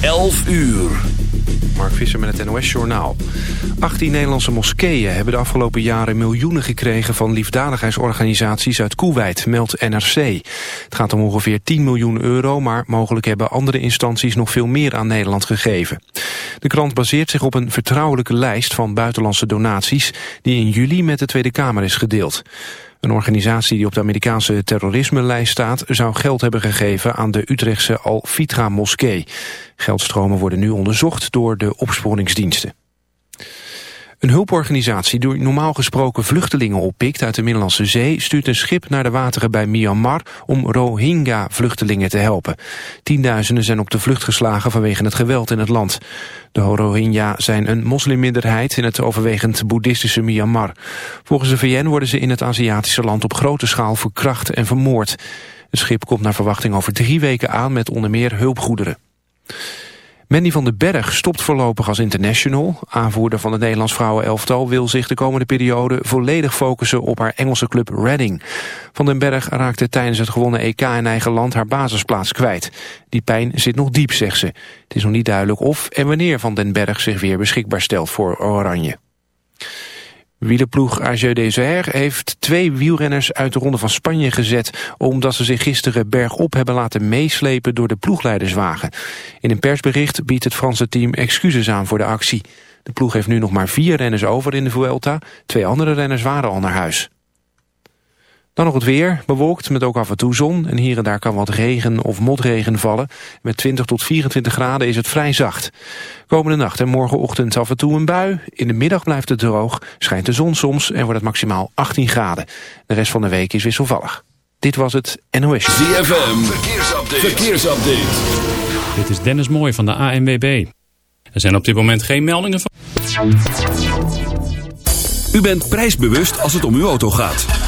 11 uur. Mark Visser met het NOS Journaal. 18 Nederlandse moskeeën hebben de afgelopen jaren miljoenen gekregen... van liefdadigheidsorganisaties uit Koeweit, meldt NRC. Het gaat om ongeveer 10 miljoen euro... maar mogelijk hebben andere instanties nog veel meer aan Nederland gegeven. De krant baseert zich op een vertrouwelijke lijst van buitenlandse donaties... die in juli met de Tweede Kamer is gedeeld. Een organisatie die op de Amerikaanse terrorisme-lijst staat... zou geld hebben gegeven aan de Utrechtse Al-Fitra-moskee. Geldstromen worden nu onderzocht door de opsporingsdiensten. Een hulporganisatie die normaal gesproken vluchtelingen oppikt uit de Middellandse Zee stuurt een schip naar de wateren bij Myanmar om Rohingya-vluchtelingen te helpen. Tienduizenden zijn op de vlucht geslagen vanwege het geweld in het land. De Rohingya zijn een moslimminderheid in het overwegend boeddhistische Myanmar. Volgens de VN worden ze in het Aziatische land op grote schaal verkracht en vermoord. Het schip komt naar verwachting over drie weken aan met onder meer hulpgoederen. Mandy van den Berg stopt voorlopig als international. Aanvoerder van het Nederlands vrouwenelftal wil zich de komende periode volledig focussen op haar Engelse club Reading. Van den Berg raakte tijdens het gewonnen EK in eigen land haar basisplaats kwijt. Die pijn zit nog diep, zegt ze. Het is nog niet duidelijk of en wanneer Van den Berg zich weer beschikbaar stelt voor Oranje. Wielerploeg AG Desert heeft twee wielrenners uit de Ronde van Spanje gezet... omdat ze zich gisteren bergop hebben laten meeslepen door de ploegleiderswagen. In een persbericht biedt het Franse team excuses aan voor de actie. De ploeg heeft nu nog maar vier renners over in de Vuelta. Twee andere renners waren al naar huis. Dan nog het weer, bewolkt met ook af en toe zon. En hier en daar kan wat regen of motregen vallen. Met 20 tot 24 graden is het vrij zacht. Komende nacht en morgenochtend af en toe een bui. In de middag blijft het droog, schijnt de zon soms en wordt het maximaal 18 graden. De rest van de week is wisselvallig. Dit was het NOS. ZFM, verkeersupdate. verkeersupdate. Dit is Dennis Mooij van de ANWB. Er zijn op dit moment geen meldingen van... U bent prijsbewust als het om uw auto gaat.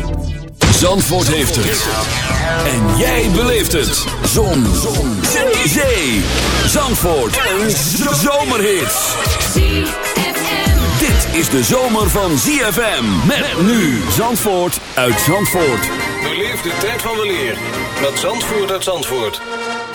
Zandvoort heeft het. En jij beleeft het. Zon. Zon. Zee. Zandvoort. Een zomerhit. Dit is de zomer van ZFM. Met nu Zandvoort uit Zandvoort. Beleef de tijd van weleer met Zandvoort uit Zandvoort.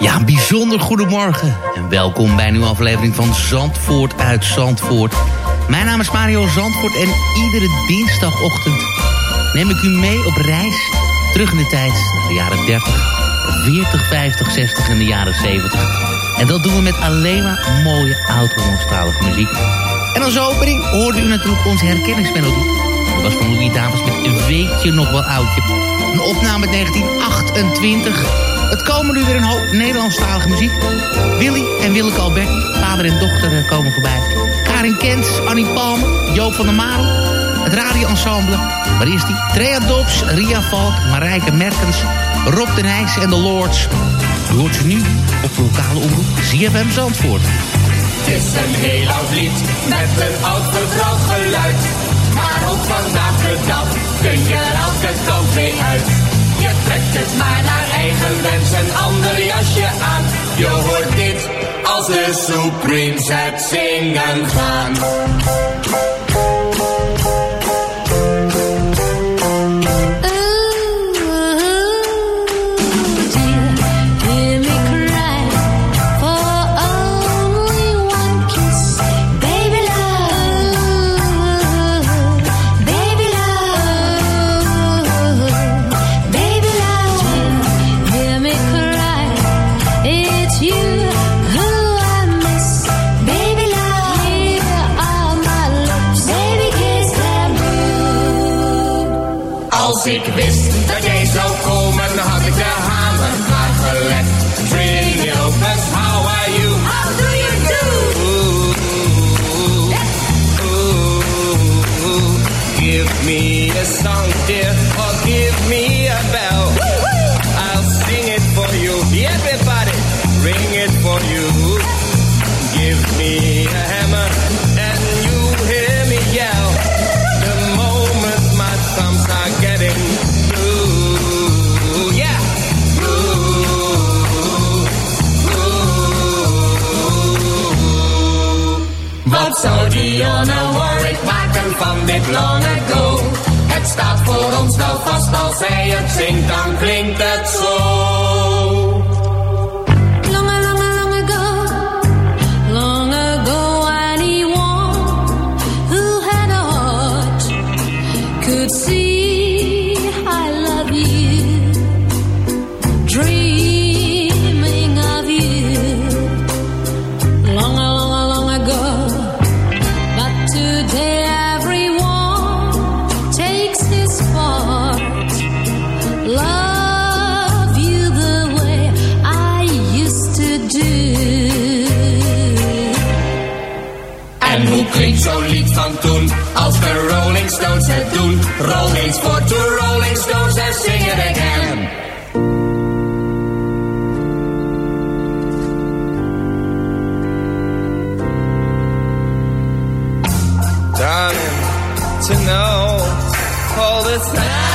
Ja, een bijzonder goedemorgen en welkom bij een nieuwe aflevering van Zandvoort uit Zandvoort. Mijn naam is Mario Zandvoort en iedere dinsdagochtend neem ik u mee op reis terug in de tijd naar de jaren 30, 40, 50, 60 en de jaren 70. En dat doen we met alleen maar mooie oud-Hollandstalige muziek. En als opening hoorde u natuurlijk onze herkenningsmelodie. Dat was van Louis Dames met Weet je nog wel oudje. Een opname uit 1928. Het komen nu weer een hoop Nederlandstalige muziek. Willy en Willeke Alberti, vader en dochter, eh, komen voorbij. Karin Kent, Annie Palmer, Joop van der Marel. Het radioensemble. Waar is die? Trea Dobbs, Ria Valk, Marijke Merkens, Rob de Nijs en de Lords. U hoort ze nu op de lokale omroep ZFM Zandvoort. Het is een heel oud lied met een oud vertrouwd geluid. Maar ook vandaag de dag kun je er elke kant mee uit. Je trekt het maar naar eigen wens een ander jasje aan. Je hoort dit als de Supremes het zingen gaan. Me a song, dear, or give me a bell. I'll sing it for you. Everybody, ring it for you. Give me a hammer, and you hear me yell. The moment my thumbs are getting blue, yeah. Zou Dionne Warwick maken van dit long ago? Het staat voor ons wel vast, als zij het zingt, dan klinkt het zo. The Rolling Stones het doen. Roll eens voor de Rolling Stones en sing it again. Darling, to know all the time.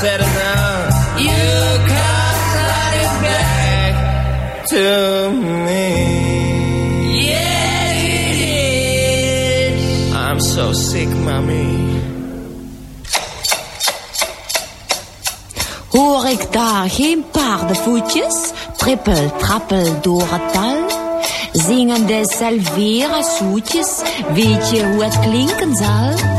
Said it now. You come running back to me. Yes, you did. I'm so sick, mommy. Hoor ik daar geen paardenvoetjes? Trippel, trappel door het dal. Zingende Salvera zoetjes, weet je hoe het klinken zal?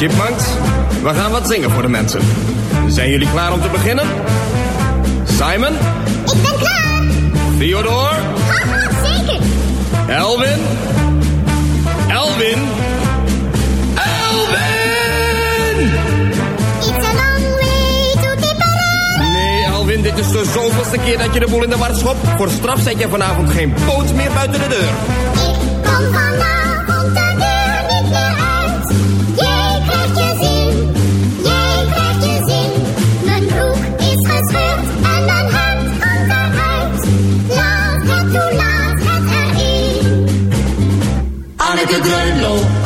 chipmunks. We gaan wat zingen voor de mensen. Zijn jullie klaar om te beginnen? Simon? Ik ben klaar. Theodore? Haha, zeker. Elvin? Elvin? Elvin! It's a long way to Tipperary. Nee, Elvin, dit is de zoveelste keer dat je de boel in de war schopt. Voor straf zet je vanavond geen poot meer buiten de deur. Ik kom vanavond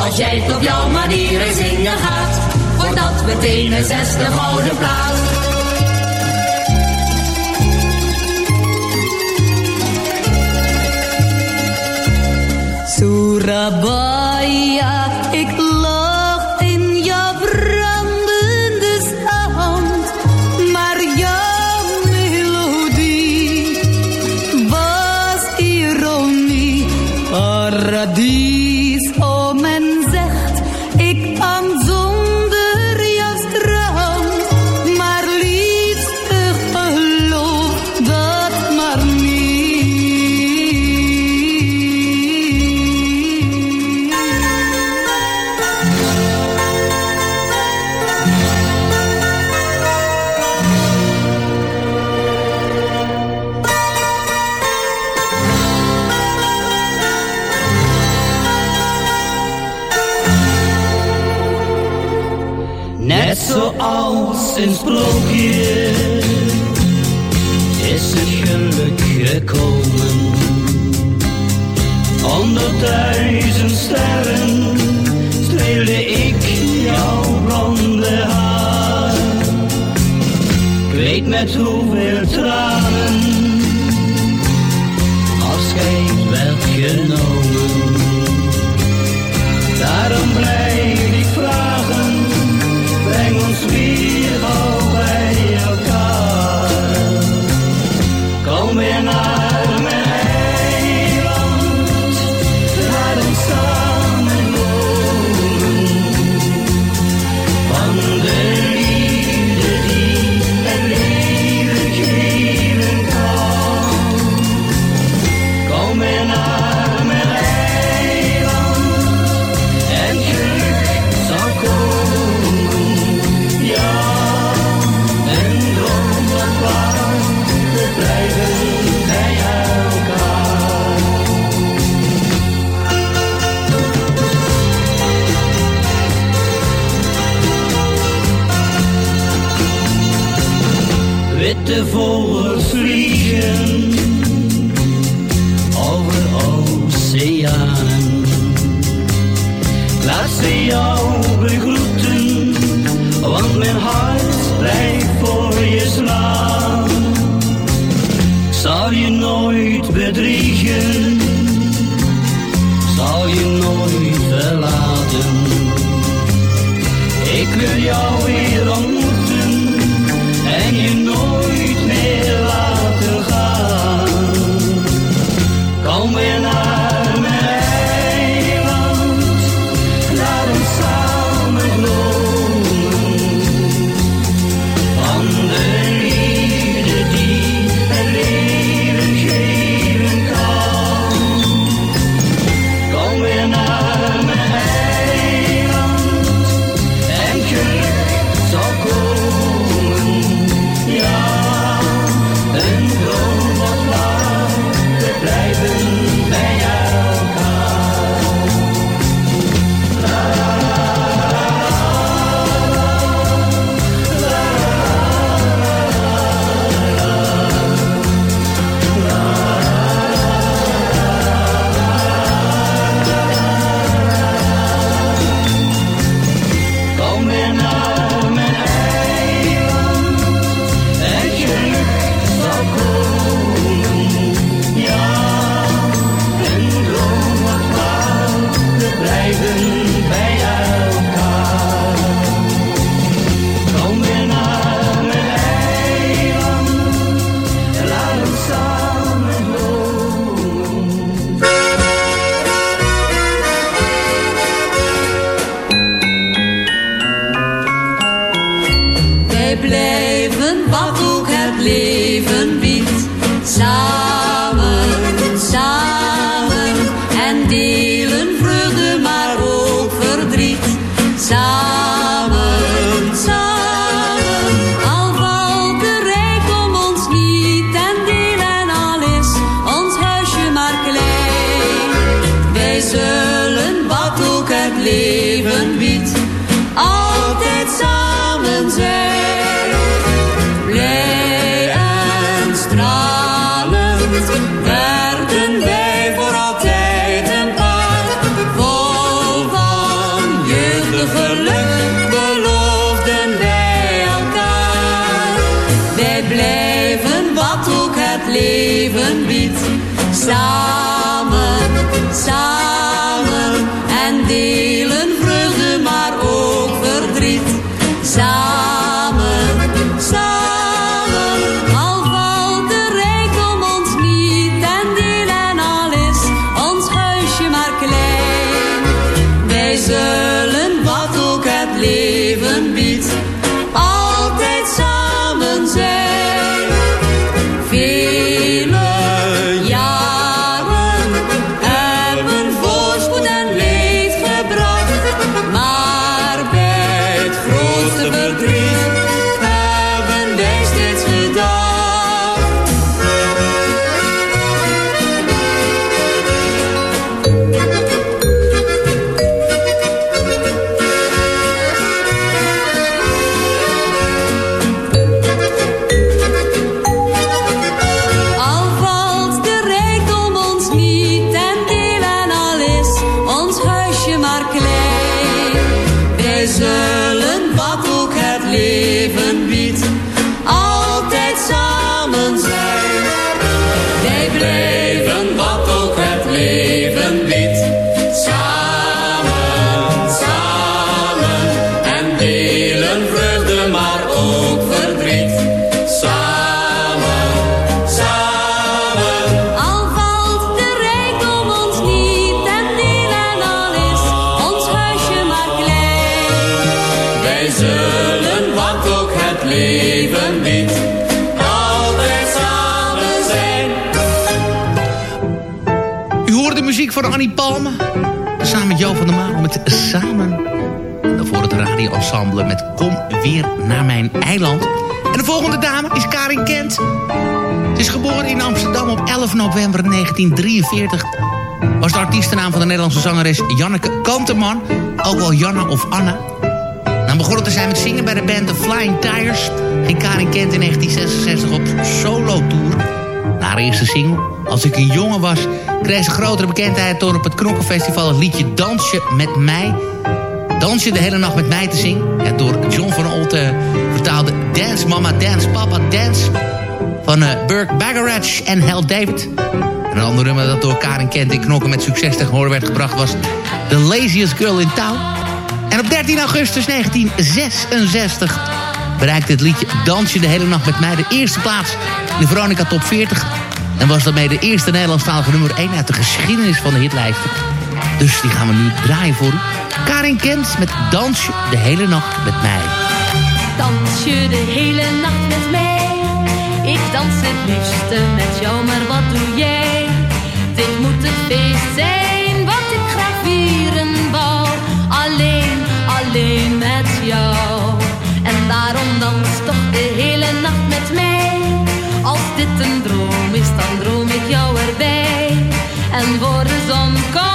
Als jij het op jouw manieren zingen gaat, wordt dat meteen een zesde gouden plaat. Surabaya, weet met hoeveel tranen afscheid werd genomen. Daarom blijf side. Je hoort de muziek van Annie Palme. Samen met Jo van der Maan met Samen. En daarvoor het radioensemble met Kom weer naar mijn eiland. En de volgende dame is Karin Kent. Ze is geboren in Amsterdam op 11 november 1943. Was de artiestennaam van de Nederlandse zangeres Janneke Kanteman. Ook wel Janna of Anna. Dan nou, begon te zijn met zingen bij de band The Flying Tires. Ging Karin Kent in 1966 op solo tour haar eerste single, Als ik een jongen was... kreeg ze grotere bekendheid door op het Knokkenfestival het liedje Dansje met mij... Dansje de hele nacht met mij te zingen. En door John van Olte vertaalde Dance Mama, Dance Papa, Dance... van eh, Burke Bagarach en Hal David. En een ander nummer dat door Karin Kent in Knokken met succes tegen horen werd gebracht was... The Laziest Girl in Town. En op 13 augustus 1966 bereikte het liedje Dansje de hele nacht met mij de eerste plaats in de Veronica Top 40. En was daarmee de eerste Nederlandstalige nummer 1 uit de geschiedenis van de hitlijsten. Dus die gaan we nu draaien voor. Karin Kent met Dansje de hele nacht met mij. Dans je de hele nacht met mij? Ik dans het liefste met jou, maar wat doe jij? Dit moet het feest zijn wat ik graag vieren wou. Alleen, alleen met jou. Dit een droom is, dan droom ik jou erbij. En voor de zon komt,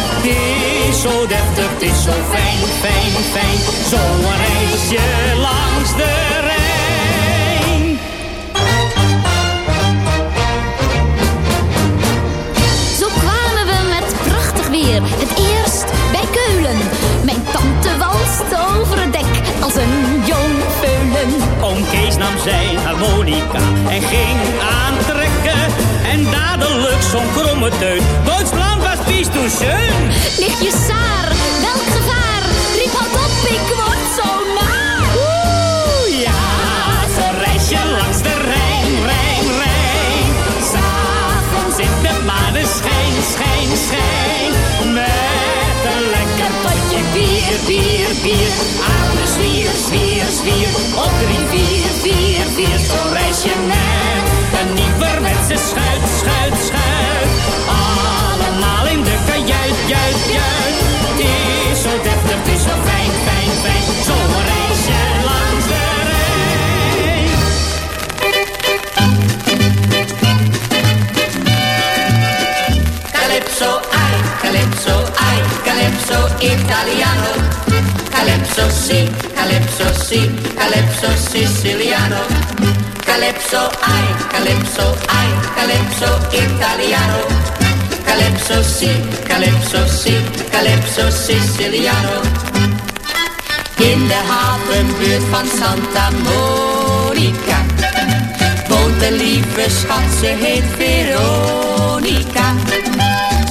Het is zo deftig, het is zo fijn, fijn, fijn. Zo'n reisje langs de Rijn. Zo kwamen we met prachtig weer, het eerst bij Keulen. Mijn tante walst over het dek als een jong veulen. Oom Kees nam zijn harmonica en ging aantrekken. En dadelijk zo'n kromme teut. Duitsland was pies toen schön. Lichtje Saar, welk gevaar? Riep hard op, ik word zo naar. Oeh, ja, zo'n reisje langs de Rijn, Rijn, Rijn. S'avonds in de maneschijn, schijn, schijn bier, vier, bier. Aan de zwier, zwier, zwier. Op drie, vier, vier, vier. Zo reis je net. Een ze schuit, schuit, schuit. Allemaal in de kajuit, juit, juit. Het is zo deftig, het is zo fijn, fijn, fijn. Zo reis je langs de Rijn. Calypso Italiano. Calypso si, calypso si, calypso siciliano. Calypso ai, calypso ai, calypso italiano. Calypso si, calypso si, calypso siciliano. In de havenbuurt van Santa Monica woont een lieve schat, ze heet Veronica.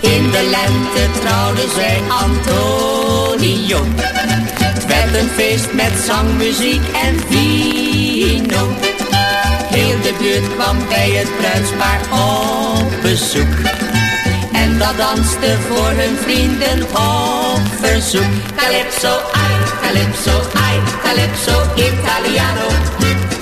In de lente trouwde zij Antonio. Het werd een feest met zang, muziek en vino. Heel de buurt kwam bij het bruidspaar op bezoek. En dat danste voor hun vrienden op verzoek. Calypso, ai, calypso, ai, calypso italiano.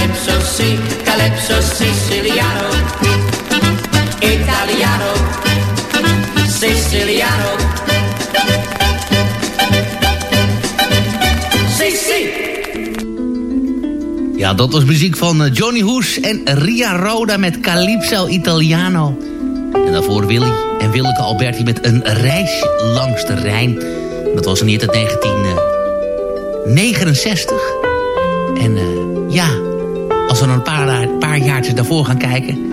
Calypso si, calypso siciliano. Italiano, Siciliano. Si, si. Ja, dat was muziek van eh, Johnny Hoes en Ria Roda met Calypso Italiano. En daarvoor Willy en Willeke Alberti met een reis langs de Rijn. Dat was uit 1969. En eh, ja, een paar, paar jaartjes daarvoor gaan kijken...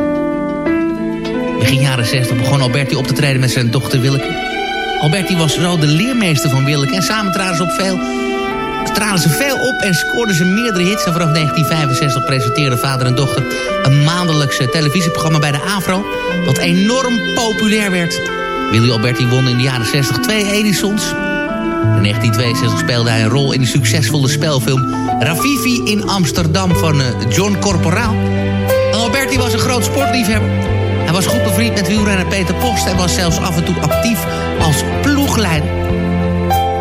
Begin jaren 60 begon Alberti op te treden met zijn dochter Willeke. Alberti was zo de leermeester van Willeke en samen traden ze op veel traden ze veel op en scoorden ze meerdere hits. En vanaf 1965 presenteerden vader en dochter een maandelijkse televisieprogramma bij de AVRO... dat enorm populair werd. Willy Alberti won in de jaren 60 twee Edisons. In 1962 speelde hij een rol in de succesvolle spelfilm Ravivi in Amsterdam van eh, John Corporaal. Alberti was een groot sportliefhebber. Hij was goed bevriend met wielrenner Peter Post... en was zelfs af en toe actief als ploegleider.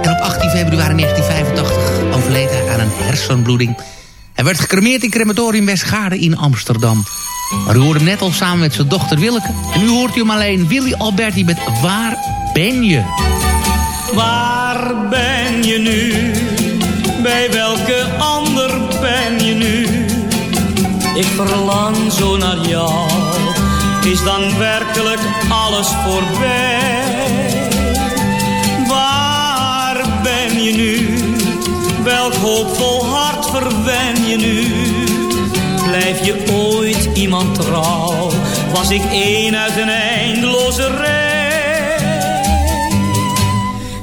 En op 18 februari 1985 overleed hij aan een hersenbloeding. Hij werd gecremeerd in crematorium Westgaarde in Amsterdam. Maar u hoorde hem net al samen met zijn dochter Willeke. En nu hoort u hem alleen Willy Alberti met Waar ben je? Waar ben je nu? Bij welke ander ben je nu? Ik verlang zo naar jou. Is dan werkelijk alles voorbij? Waar ben je nu? Welk hoopvol hart verwen je nu? Blijf je ooit iemand trouw? Was ik één uit een eindeloze rij?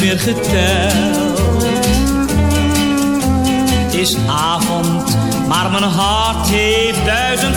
Meer. Het is avond, maar mijn hart heeft duizend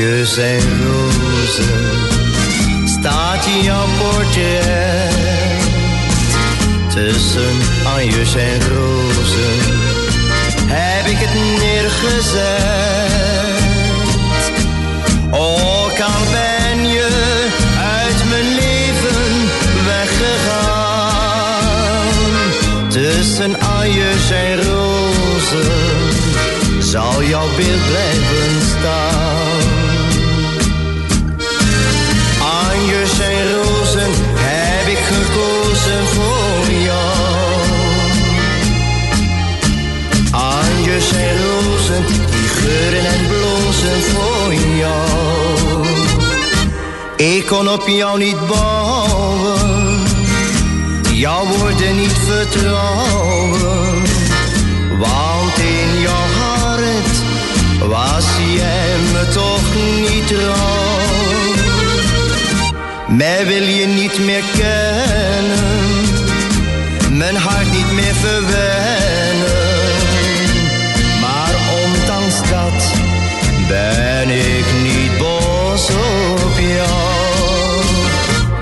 Anjes en rozen staat jouw portret. Tussen anjes en rozen heb ik het neergezet. Ook al ben je uit mijn leven weggegaan. Tussen anjes en rozen zal jouw beeld blijven kon op jou niet bouwen, jouw woorden niet vertrouwen. Want in jouw hart was jij me toch niet trouw. Mij wil je niet meer kennen, mijn hart niet meer verwennen. Maar ondanks dat ben ik niet boos.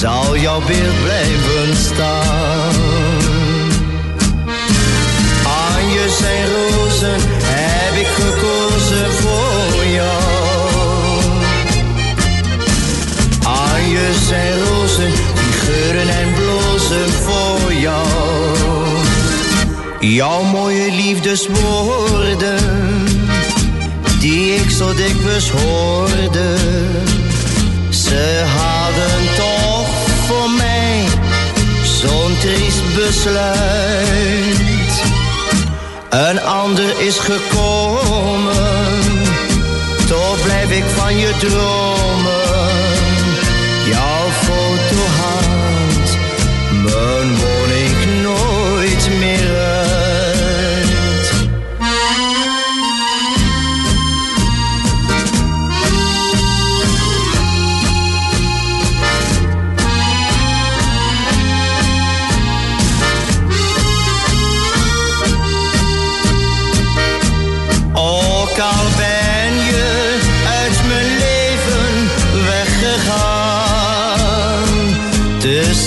zal jouw beeld blijven staan. Anjes en rozen heb ik gekozen voor jou. Anjes en rozen, die geuren en blozen voor jou. Jouw mooie liefdeswoorden, die ik zo dikwijls hoorde. Ze hadden toch triest besluit. Een ander is gekomen, toch blijf ik van je dromen.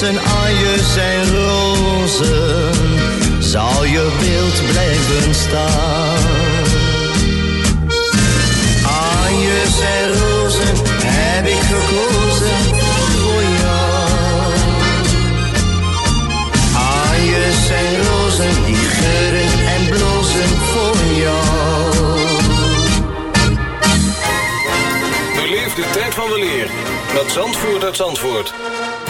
Tussen anjes en rozen zal je beeld blijven staan. Anjes en rozen heb ik gekozen voor jou. Anjes en rozen die geuren en blozen voor jou. Beleef de tijd van de leer met Zandvoort uit Zandvoort.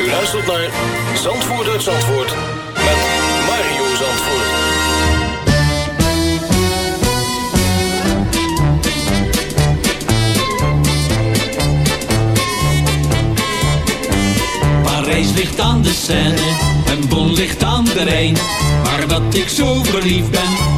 U luistert naar Zandvoort uit Zandvoort met Mario Zandvoort. Parijs ligt aan de Seine en Bon ligt aan de Rijn. Maar dat ik zo verliefd ben,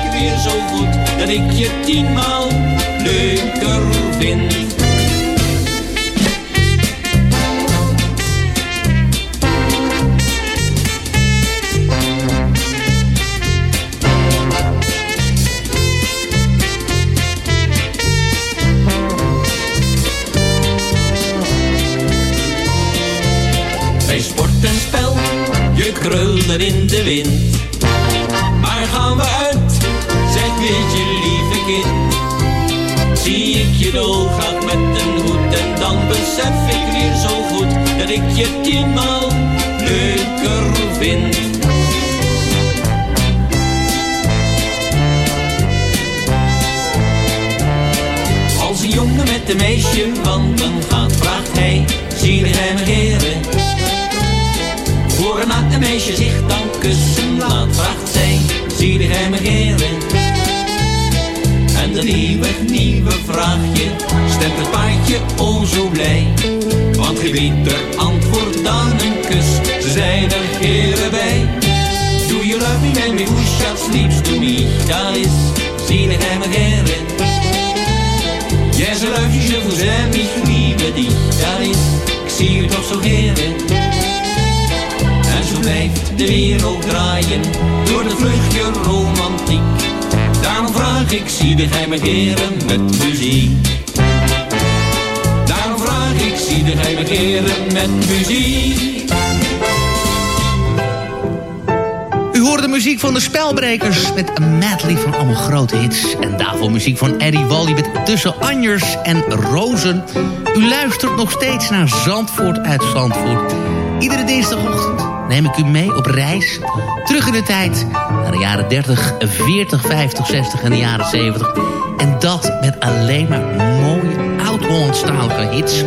weer zo goed dat ik je tienmaal leuker vind. Bij sport spel, je krulde in de wind. Zeg weet je lieve kind. Zie ik je dolgraag met een hoed en dan besef ik weer zo goed dat ik je tienmaal leuker vind. Als een jongen met een meisje wandelen gaat, vraagt hij, zie de geheime heren. Voor een meisje zich dan kussen laat, vraagt zij, zie de geheime heren. En nieuwe, nieuwe vraagje stemt het paardje o zo blij. Want geen beter antwoord dan een kus, ze zijn er heren bij. Do you love me, baby, who shall sleeps to me? Dat is, zie de geheime heren. Yes, I love you, je vous aime, ich liebe dich. Dat is, ik zie u toch zo. En zo blijft de wereld draaien door de vluchtje romantiek. Daarom vraag ik, zie de geheime heren met muziek. Daarom vraag ik, zie de geheime heren met muziek. U hoort de muziek van de Spelbrekers met een medley van allemaal grote hits. En daarvoor muziek van Eddie Wally met Tussen Anjers en Rozen. U luistert nog steeds naar Zandvoort uit Zandvoort. Iedere dinsdagochtend neem ik u mee op reis. Terug in de tijd naar de jaren 30, 40, 50, 60 en de jaren 70. En dat met alleen maar mooie oud-Hollandstalige hits.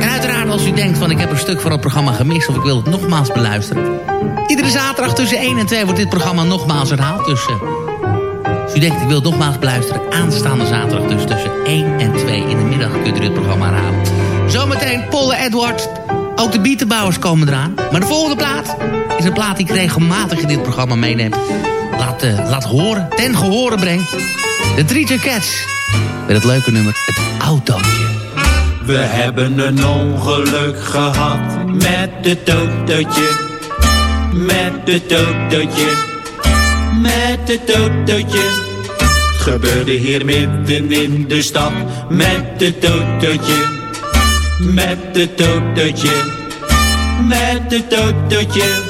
En uiteraard als u denkt van ik heb een stuk van het programma gemist... of ik wil het nogmaals beluisteren. Iedere zaterdag tussen 1 en 2 wordt dit programma nogmaals herhaald. Dus eh, Als u denkt, ik wil nogmaals beluisteren, aanstaande zaterdag dus tussen 1 en 2 in de middag kunt u dit programma herhalen. Zometeen Polle Edward. Ook de bietenbouwers komen eraan. Maar de volgende plaat is een plaat die ik regelmatig in dit programma meeneem. Laat, eh, laat horen, ten gehore breng. De Treacher Cats. Met het leuke nummer, het autootje. We hebben een ongeluk gehad met het autootje. Met het autootje. Met het autootje. Gebeurde hier midden in de stad met het autootje. Met het autootje. Met het autootje.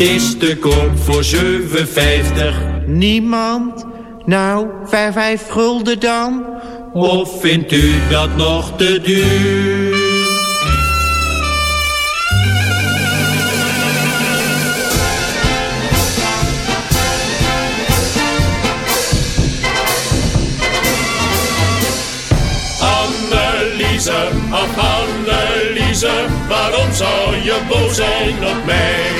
Het is te koop voor 7,50. Niemand? Nou, vijf, vijf gulden dan? Of vindt u dat nog te duur? Anneliese, ach Anneliese, waarom zou je boos zijn op mij?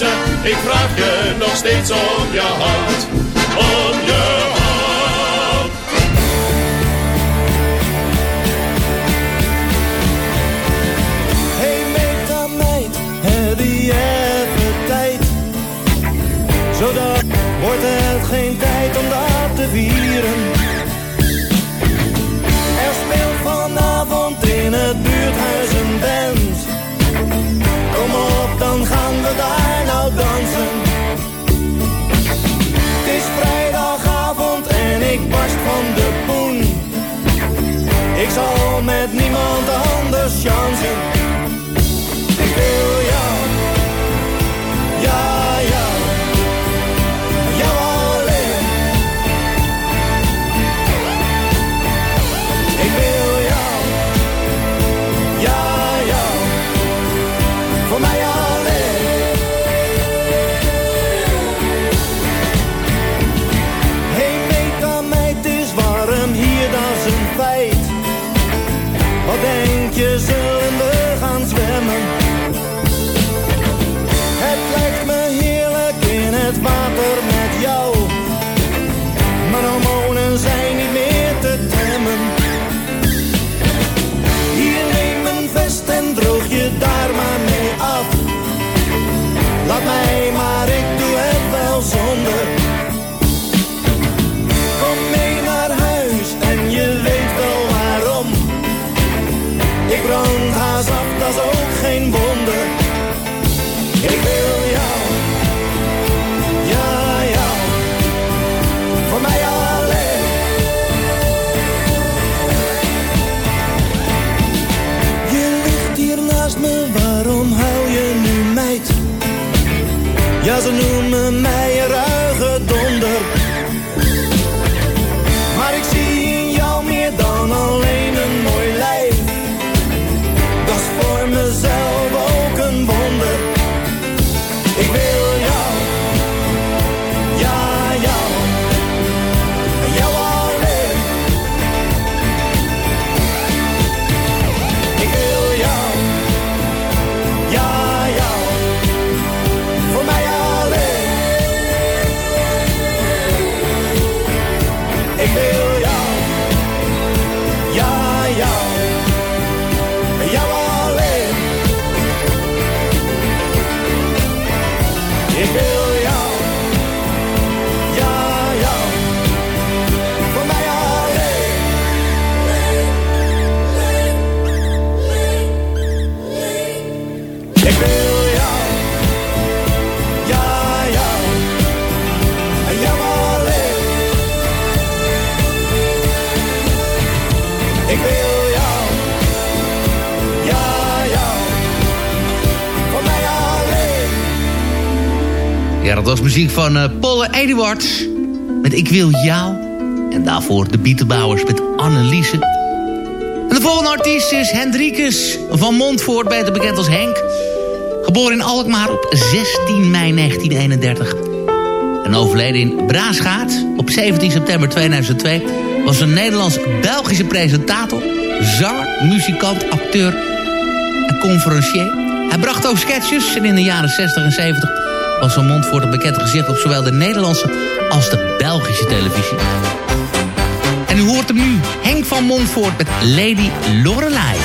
ik vraag je nog steeds om je hand. Om je hand. Zodat wordt het geen tijd om dat te vieren. Ik brand haast af, dat is ook geen wonder. Ik wil jou, ja, ja, voor mij alleen. Je ligt hier naast me, waarom huil je nu meid? Ja, ze noemen mij dat was muziek van eh Paul Eduards met Ik wil jou. En daarvoor de Bietenbouwers met Anneliese. En de volgende artiest is Hendrikus van Montvoort, beter bekend als Henk. Geboren in Alkmaar op 16 mei 1931. En overleden in Braasgaat op 17 september 2002... was een Nederlands-Belgische presentator, zanger, muzikant, acteur en conferencier. Hij bracht ook sketches in de jaren 60 en 70 was Van Montvoort een bekend gezicht op zowel de Nederlandse als de Belgische televisie. En u hoort hem nu, Henk van Montvoort met Lady Lorelei.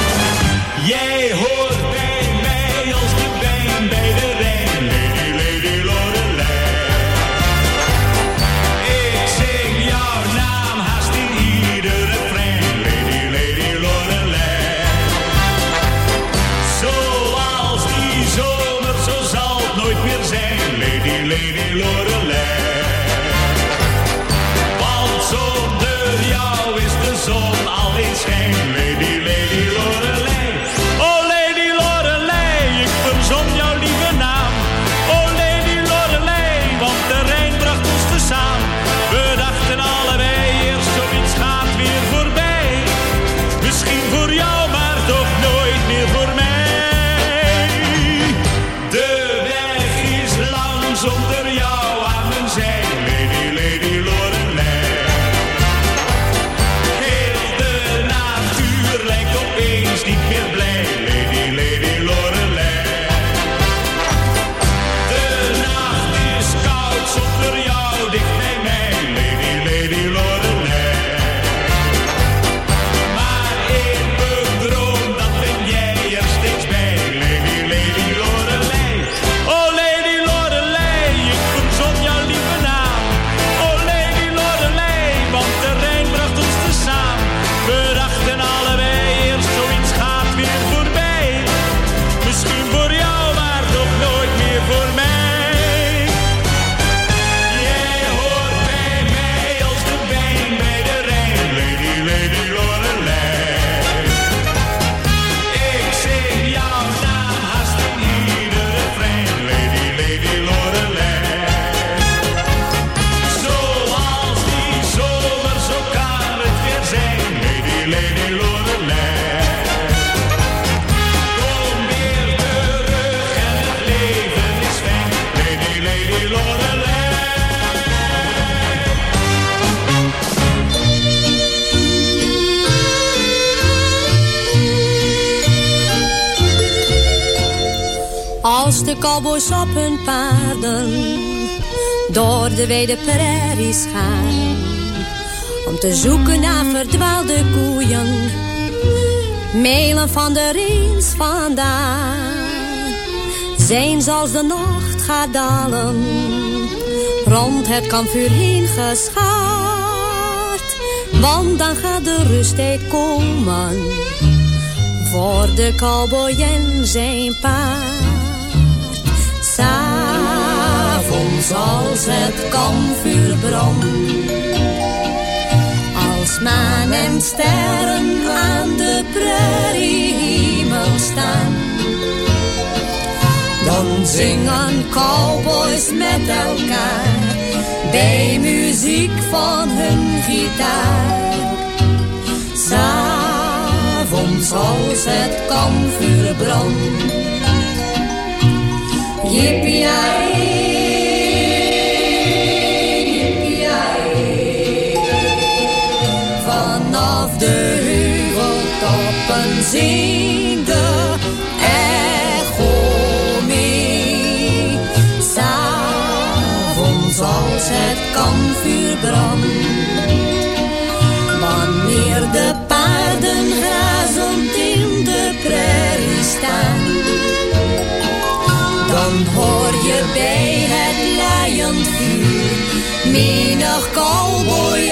De wijde prairies gaan. Om te zoeken naar verdwaalde koeien, melen van de reens vandaan. Zijn als de nacht gaat dalen, rond het kampvuur heen geschaard. Want dan gaat de rusttijd komen, voor de cowboy en zijn paard. Als het kampvuur brandt. Als maan en sterren aan de prairiehemel staan. Dan zingen cowboys met elkaar. Bij muziek van hun gitaar. S'avonds als het kampvuur brandt. Yippie de echo mee. S'avonds als het kampvuur brandt. Wanneer de paarden grazend in de prairie staan dan hoor je bij het laaiend vuur menig cowboy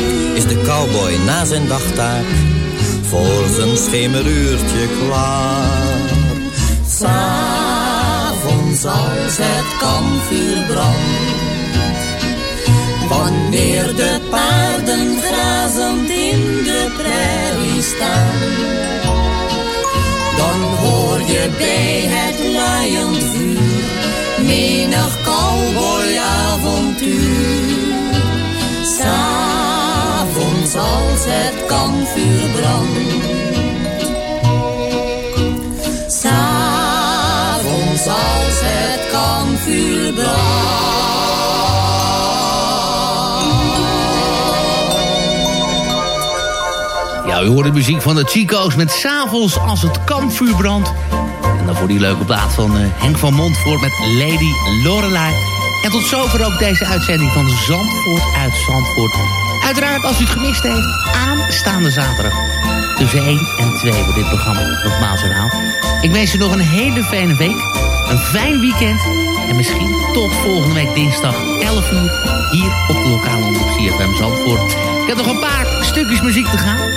Is de cowboy na zijn dagtaak voor zijn schemeruurtje klaar. S'avonds als het kampvuur brandt. Wanneer de paarden grazend in de prairie staan. Dan hoor je bij het laaiend vuur menig cowboy avontuur. Als het kampvuur brandt. S'avonds als het kampvuur Ja, u hoort de muziek van de Chico's met S'avonds als het kampvuur brandt. En dan voor die leuke plaat van eh, Henk van Montvoort met Lady Lorelei. En tot zover ook deze uitzending van Zandvoort uit Zandvoort. Uiteraard, als u het gemist heeft, aanstaande zaterdag. Tussen 1 en 2 wordt dit programma nogmaals herhaald. Ik wens u nog een hele fijne week. Een fijn weekend. En misschien tot volgende week dinsdag 11 uur. Hier op de lokale omroep CFM Zandvoort. Ik heb nog een paar stukjes muziek te gaan.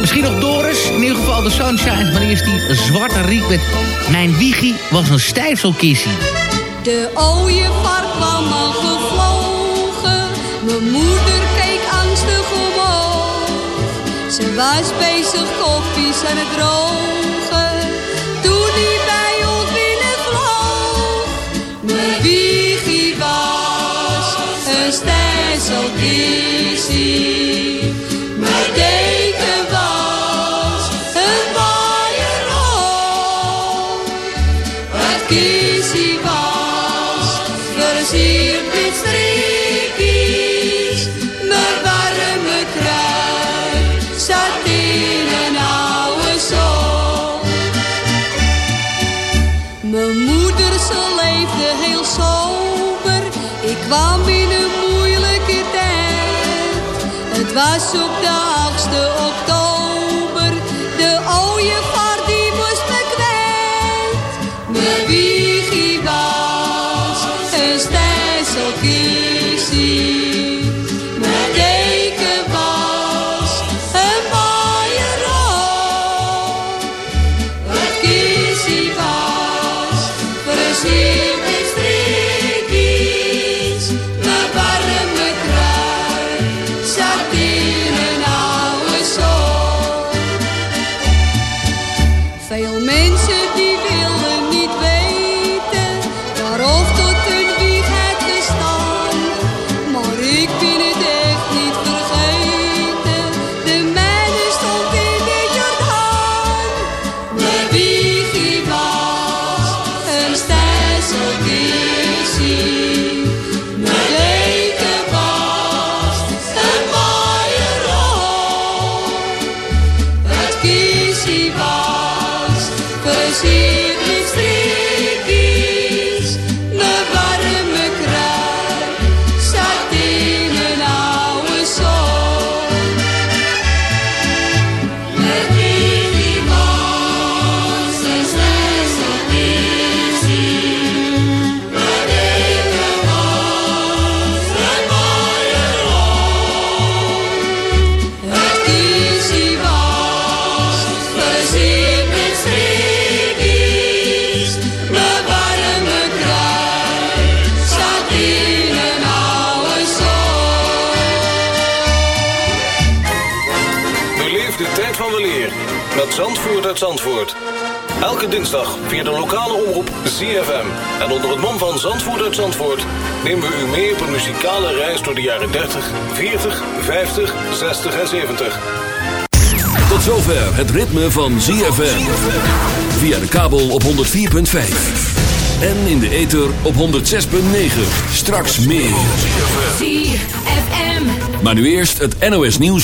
Misschien nog Doris, in ieder geval de Sunshine. Maar eerst die zwarte riek met Mijn wiegie was een stijfselkissie. De ooievaar kwam al gevlogen. Mijn moeder keek angstig omhoog. Ze was bezig koffies aan het drogen. Toen die bij ons binnenvloog. Mijn wiegie was een stijlselkissie. Zandvoort. Elke dinsdag via de lokale omroep ZFM. En onder het mom van Zandvoort uit Zandvoort... nemen we u mee op een muzikale reis door de jaren 30, 40, 50, 60 en 70. Tot zover het ritme van ZFM. Via de kabel op 104.5. En in de ether op 106.9. Straks meer. ZFM. Maar nu eerst het NOS nieuws.